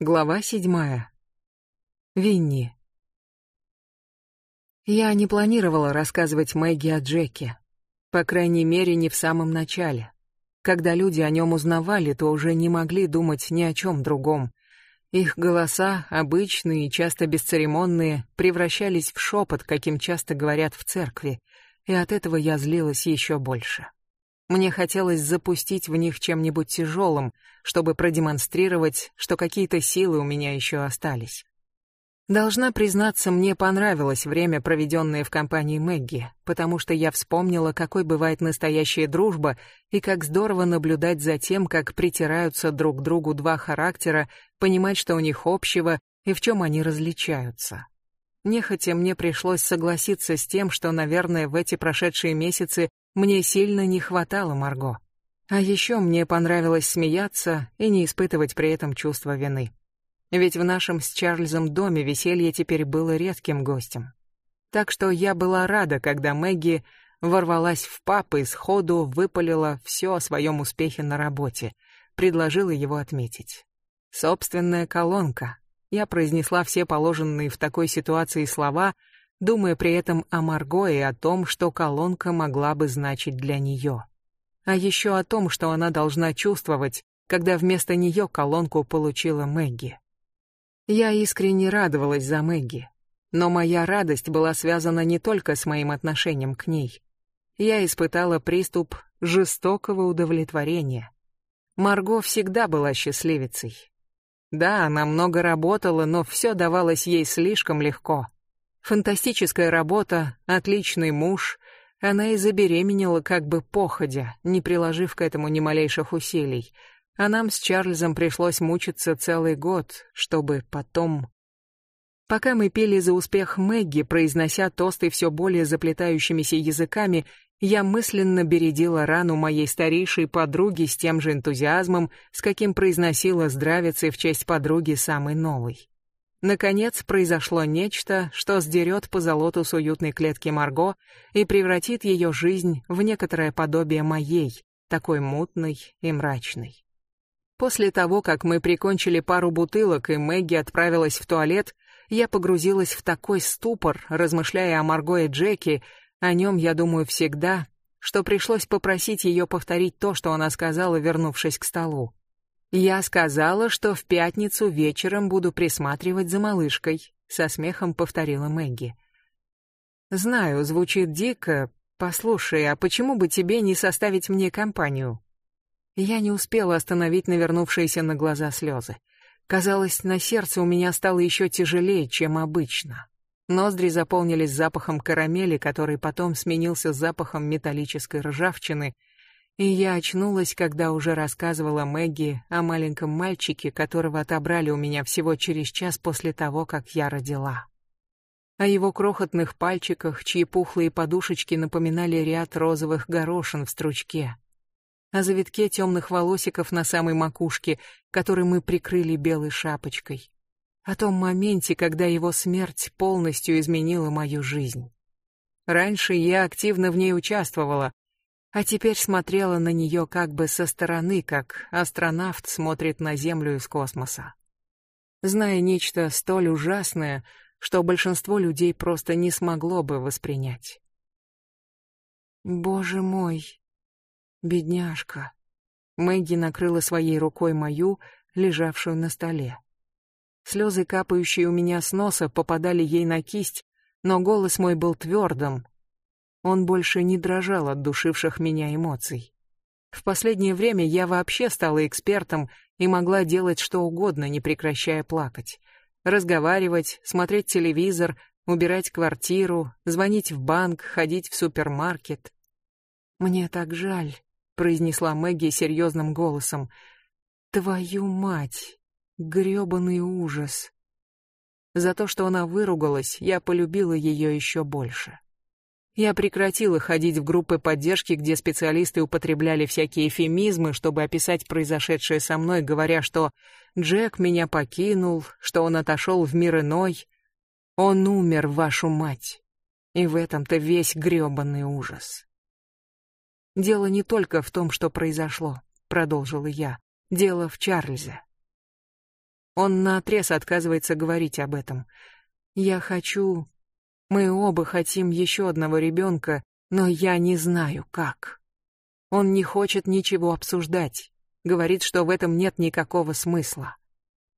Глава седьмая. Винни. Я не планировала рассказывать Мэгги о Джеке. По крайней мере, не в самом начале. Когда люди о нем узнавали, то уже не могли думать ни о чем другом. Их голоса, обычные и часто бесцеремонные, превращались в шепот, каким часто говорят в церкви, и от этого я злилась еще больше. Мне хотелось запустить в них чем-нибудь тяжелым, чтобы продемонстрировать, что какие-то силы у меня еще остались. Должна признаться, мне понравилось время, проведенное в компании Мэгги, потому что я вспомнила, какой бывает настоящая дружба и как здорово наблюдать за тем, как притираются друг к другу два характера, понимать, что у них общего и в чем они различаются. Нехотя мне пришлось согласиться с тем, что, наверное, в эти прошедшие месяцы мне сильно не хватало Марго. А еще мне понравилось смеяться и не испытывать при этом чувства вины. Ведь в нашем с Чарльзом доме веселье теперь было редким гостем. Так что я была рада, когда Мэгги ворвалась в пап и сходу выпалила все о своем успехе на работе, предложила его отметить. Собственная колонка. Я произнесла все положенные в такой ситуации слова, думая при этом о Марго и о том, что колонка могла бы значить для нее. А еще о том, что она должна чувствовать, когда вместо нее колонку получила Мэгги. Я искренне радовалась за Мэгги, но моя радость была связана не только с моим отношением к ней. Я испытала приступ жестокого удовлетворения. Марго всегда была счастливицей. Да, она много работала, но все давалось ей слишком легко. Фантастическая работа, отличный муж. Она и забеременела как бы походя, не приложив к этому ни малейших усилий. А нам с Чарльзом пришлось мучиться целый год, чтобы потом... Пока мы пели за успех Мэгги, произнося тосты все более заплетающимися языками, я мысленно бередила рану моей старейшей подруги с тем же энтузиазмом, с каким произносила здравицы в честь подруги самой новой. Наконец произошло нечто, что сдерет по золоту с уютной клетки Марго и превратит ее жизнь в некоторое подобие моей, такой мутной и мрачной. После того, как мы прикончили пару бутылок и Мэгги отправилась в туалет, я погрузилась в такой ступор, размышляя о Марго и Джеки, о нем я думаю всегда, что пришлось попросить ее повторить то, что она сказала, вернувшись к столу. Я сказала, что в пятницу вечером буду присматривать за малышкой, со смехом повторила Мэгги. Знаю, звучит дико. Послушай, а почему бы тебе не составить мне компанию? Я не успела остановить навернувшиеся на глаза слезы. Казалось, на сердце у меня стало еще тяжелее, чем обычно. Ноздри заполнились запахом карамели, который потом сменился запахом металлической ржавчины, и я очнулась, когда уже рассказывала Мэгги о маленьком мальчике, которого отобрали у меня всего через час после того, как я родила. О его крохотных пальчиках, чьи пухлые подушечки напоминали ряд розовых горошин в стручке. О завитке темных волосиков на самой макушке, который мы прикрыли белой шапочкой. О том моменте, когда его смерть полностью изменила мою жизнь. Раньше я активно в ней участвовала, а теперь смотрела на нее как бы со стороны, как астронавт смотрит на Землю из космоса. Зная нечто столь ужасное, что большинство людей просто не смогло бы воспринять. Боже мой, бедняжка. Мэгги накрыла своей рукой мою, лежавшую на столе. Слезы, капающие у меня с носа, попадали ей на кисть, но голос мой был твердым, он больше не дрожал от душивших меня эмоций. В последнее время я вообще стала экспертом и могла делать что угодно, не прекращая плакать. Разговаривать, смотреть телевизор, убирать квартиру, звонить в банк, ходить в супермаркет. «Мне так жаль», — произнесла Мэгги серьезным голосом. «Твою мать! Грёбаный ужас!» За то, что она выругалась, я полюбила ее еще больше. Я прекратила ходить в группы поддержки, где специалисты употребляли всякие эфемизмы, чтобы описать произошедшее со мной, говоря, что Джек меня покинул, что он отошел в мир иной. Он умер, вашу мать. И в этом-то весь грёбаный ужас. Дело не только в том, что произошло, продолжила я. Дело в Чарльзе. Он наотрез отказывается говорить об этом. Я хочу... Мы оба хотим еще одного ребенка, но я не знаю, как. Он не хочет ничего обсуждать. Говорит, что в этом нет никакого смысла.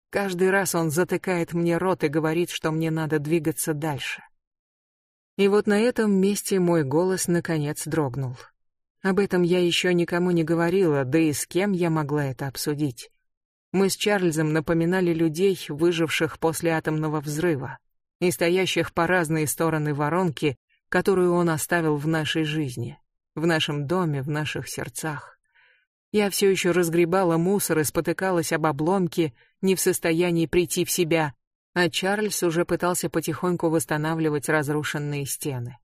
Каждый раз он затыкает мне рот и говорит, что мне надо двигаться дальше. И вот на этом месте мой голос наконец дрогнул. Об этом я еще никому не говорила, да и с кем я могла это обсудить. Мы с Чарльзом напоминали людей, выживших после атомного взрыва и стоящих по разные стороны воронки, которую он оставил в нашей жизни, в нашем доме, в наших сердцах. Я все еще разгребала мусор и спотыкалась об обломки, не в состоянии прийти в себя, а Чарльз уже пытался потихоньку восстанавливать разрушенные стены.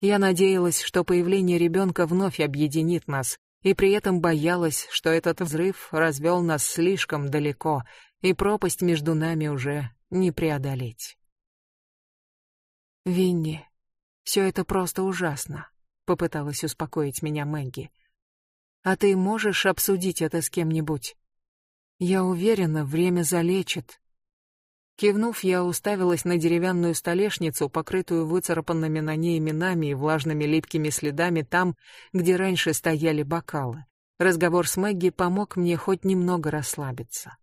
Я надеялась, что появление ребенка вновь объединит нас, и при этом боялась, что этот взрыв развел нас слишком далеко, и пропасть между нами уже не преодолеть. «Винни, все это просто ужасно», — попыталась успокоить меня Мэгги. А ты можешь обсудить это с кем-нибудь? Я уверена, время залечит. Кивнув, я уставилась на деревянную столешницу, покрытую выцарапанными на ней именами и влажными липкими следами там, где раньше стояли бокалы. Разговор с Мэгги помог мне хоть немного расслабиться.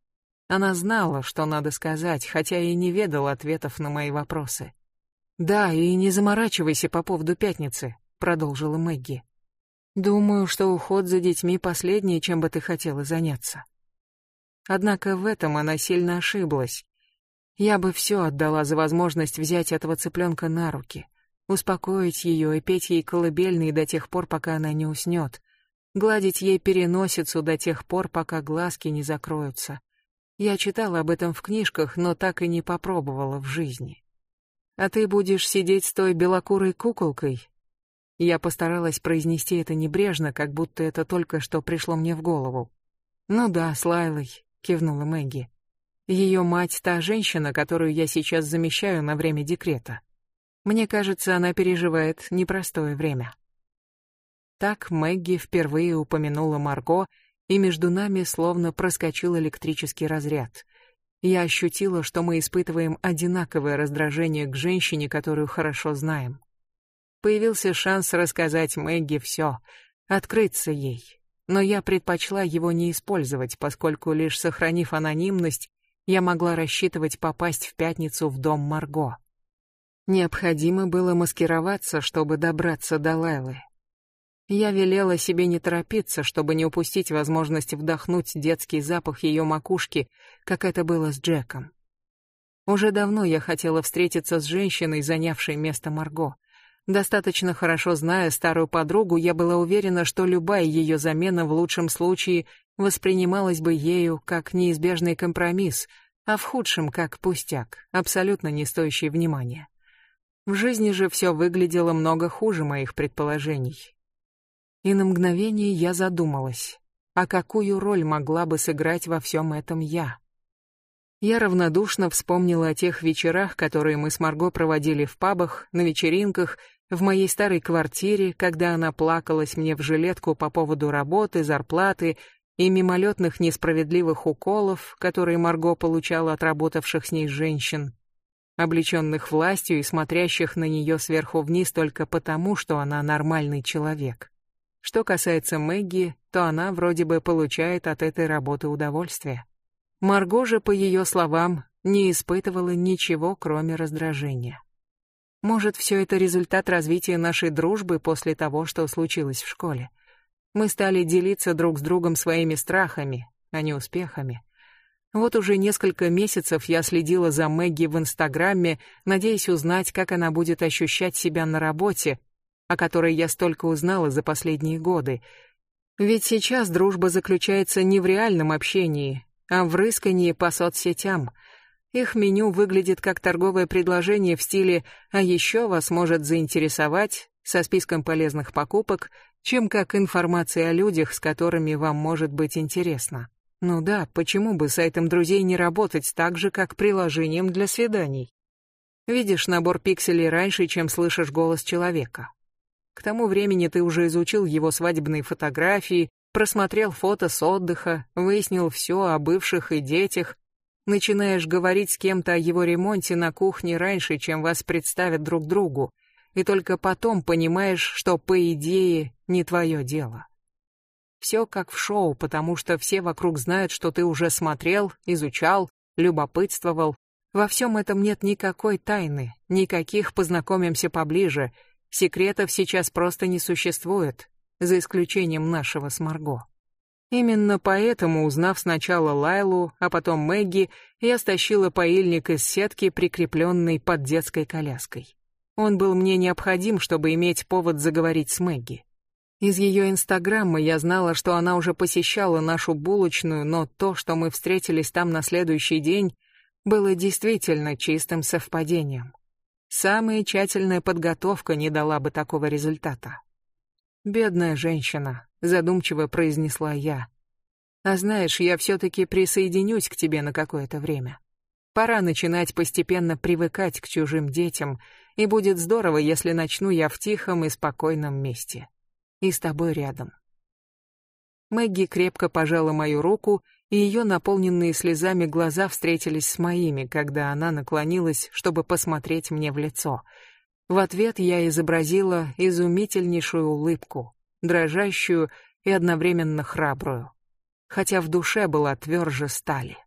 Она знала, что надо сказать, хотя и не ведала ответов на мои вопросы. «Да, и не заморачивайся по поводу пятницы», — продолжила Мэгги. Думаю, что уход за детьми последнее, чем бы ты хотела заняться. Однако в этом она сильно ошиблась. Я бы все отдала за возможность взять этого цыпленка на руки, успокоить ее и петь ей колыбельные до тех пор, пока она не уснет, гладить ей переносицу до тех пор, пока глазки не закроются. Я читала об этом в книжках, но так и не попробовала в жизни. А ты будешь сидеть с той белокурой куколкой, я постаралась произнести это небрежно, как будто это только что пришло мне в голову. «Ну да, с Лайлой», — кивнула Мэгги. «Ее мать — та женщина, которую я сейчас замещаю на время декрета. Мне кажется, она переживает непростое время». Так Мэгги впервые упомянула Марго, и между нами словно проскочил электрический разряд. Я ощутила, что мы испытываем одинаковое раздражение к женщине, которую хорошо знаем. Появился шанс рассказать Мэгги все, открыться ей. Но я предпочла его не использовать, поскольку лишь сохранив анонимность, я могла рассчитывать попасть в пятницу в дом Марго. Необходимо было маскироваться, чтобы добраться до Лайлы. Я велела себе не торопиться, чтобы не упустить возможность вдохнуть детский запах ее макушки, как это было с Джеком. Уже давно я хотела встретиться с женщиной, занявшей место Марго. Достаточно хорошо зная старую подругу, я была уверена, что любая ее замена в лучшем случае воспринималась бы ею как неизбежный компромисс, а в худшем как пустяк, абсолютно не стоящий внимания. В жизни же все выглядело много хуже моих предположений. И на мгновение я задумалась, а какую роль могла бы сыграть во всем этом я? Я равнодушно вспомнила о тех вечерах, которые мы с Марго проводили в пабах, на вечеринках в моей старой квартире, когда она плакалась мне в жилетку по поводу работы, зарплаты и мимолетных несправедливых уколов, которые Марго получала от работавших с ней женщин, облеченных властью и смотрящих на нее сверху вниз только потому, что она нормальный человек. Что касается Мэгги, то она вроде бы получает от этой работы удовольствие. Марго же, по ее словам, не испытывала ничего, кроме раздражения. Может, все это результат развития нашей дружбы после того, что случилось в школе. Мы стали делиться друг с другом своими страхами, а не успехами. Вот уже несколько месяцев я следила за Мэгги в Инстаграме, надеясь узнать, как она будет ощущать себя на работе, о которой я столько узнала за последние годы. Ведь сейчас дружба заключается не в реальном общении, а в рыскании по соцсетям — их меню выглядит как торговое предложение в стиле «а еще вас может заинтересовать» со списком полезных покупок, чем как информация о людях, с которыми вам может быть интересно. Ну да, почему бы сайтом друзей не работать так же, как приложением для свиданий? Видишь набор пикселей раньше, чем слышишь голос человека. К тому времени ты уже изучил его свадебные фотографии, просмотрел фото с отдыха, выяснил все о бывших и детях, Начинаешь говорить с кем-то о его ремонте на кухне раньше, чем вас представят друг другу, и только потом понимаешь, что, по идее, не твое дело. Все как в шоу, потому что все вокруг знают, что ты уже смотрел, изучал, любопытствовал. Во всем этом нет никакой тайны, никаких познакомимся поближе. Секретов сейчас просто не существует, за исключением нашего с Марго. Именно поэтому, узнав сначала Лайлу, а потом Мэгги, я стащила поильник из сетки, прикрепленной под детской коляской. Он был мне необходим, чтобы иметь повод заговорить с Мэгги. Из ее инстаграма я знала, что она уже посещала нашу булочную, но то, что мы встретились там на следующий день, было действительно чистым совпадением. Самая тщательная подготовка не дала бы такого результата. «Бедная женщина», — задумчиво произнесла я. «А знаешь, я все-таки присоединюсь к тебе на какое-то время. Пора начинать постепенно привыкать к чужим детям, и будет здорово, если начну я в тихом и спокойном месте» и с тобой рядом. Мэгги крепко пожала мою руку, и ее наполненные слезами глаза встретились с моими, когда она наклонилась, чтобы посмотреть мне в лицо. В ответ я изобразила изумительнейшую улыбку, дрожащую и одновременно храбрую, хотя в душе была тверже стали.